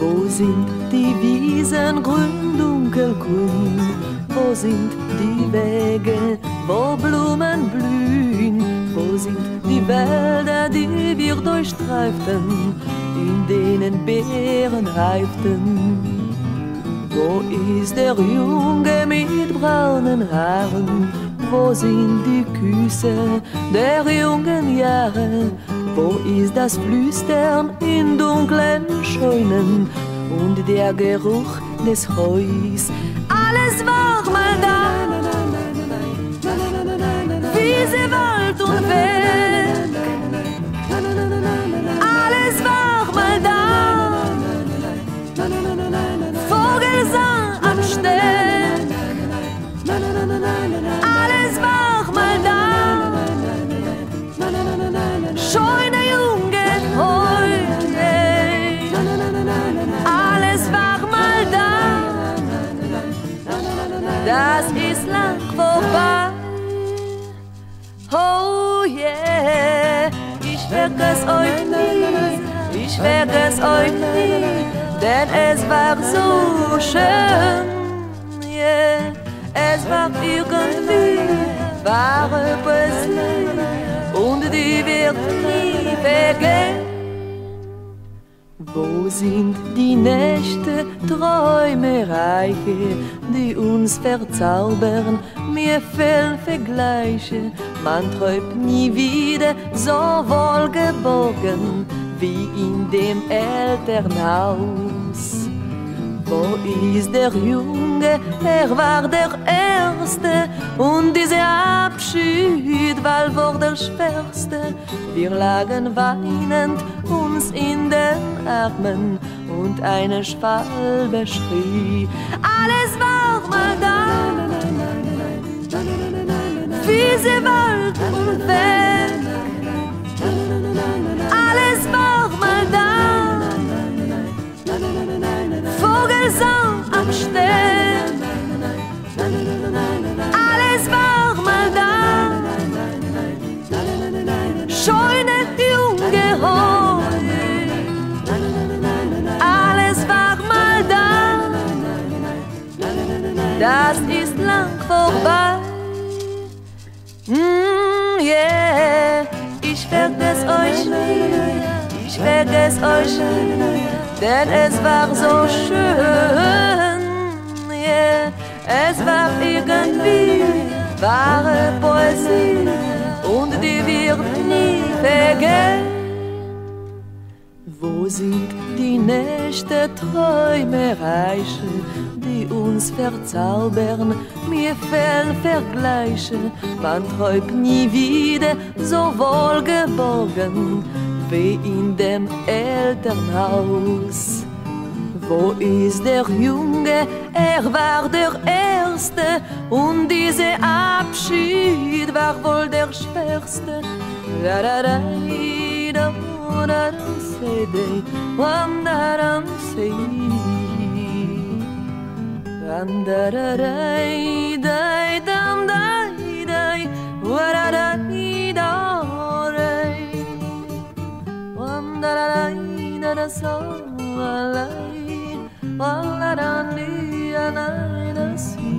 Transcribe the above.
Wo sind die Wiesen grün, dunkelgrün? Wo sind die Wege, wo Blumen blühen? Wo sind die Wälder, die wir durchstreiften, in denen Beeren reiften? Wo ist der Junge mit braunen Haaren? Wo sind die Küsse der jungen Jahre? Wo ist das Flüstern in dunklen Scheunen und der Geruch des Heus? Alles war mal da, Wiese, Wald und Weg. Alles war mal da, Vogelsang am Steg. Ich vergess euch nie, ich vergess euch nie, denn es war so schön. Yeah, es war irgendwie wahre Poesie und die wird nie vergehen. Wo sind die Nächte, Träumereiche, die uns verzaubern? Mir fehlen Vergleiche, man träumt nie wieder so wohlgeborgen wie in dem Elternhaus. Wo ist der Junge? Er war der Erste und dieser Abschied war wohl der schwerste. Wir lagen weinend uns in den Armen und eine Schwalbe schrie. Alles war mal da, Wald und Weg. Das ist lang vorbei. Mm, yeah, ich vergess euch nie, ich vergess euch nie, denn es war so schön. Yeah, es war irgendwie wahre Poesie und die wird nie vergehen. Sind die Nächte Träumereiche, die uns verzaubern? Mir fehlen Vergleiche, man träumt nie wieder so wohlgeborgen wie in dem Elternhaus. Wo ist der Junge? Er war der Erste und dieser Abschied war wohl der schwerste. Da, da, da, da, da, da, say, day, one, da, da, say. Dam, da, da, da, da, dam, da, da, wa, da, da, da, da. One, da, da, da, da, da, so, la, la, la, la, da, da, da, da, da, see.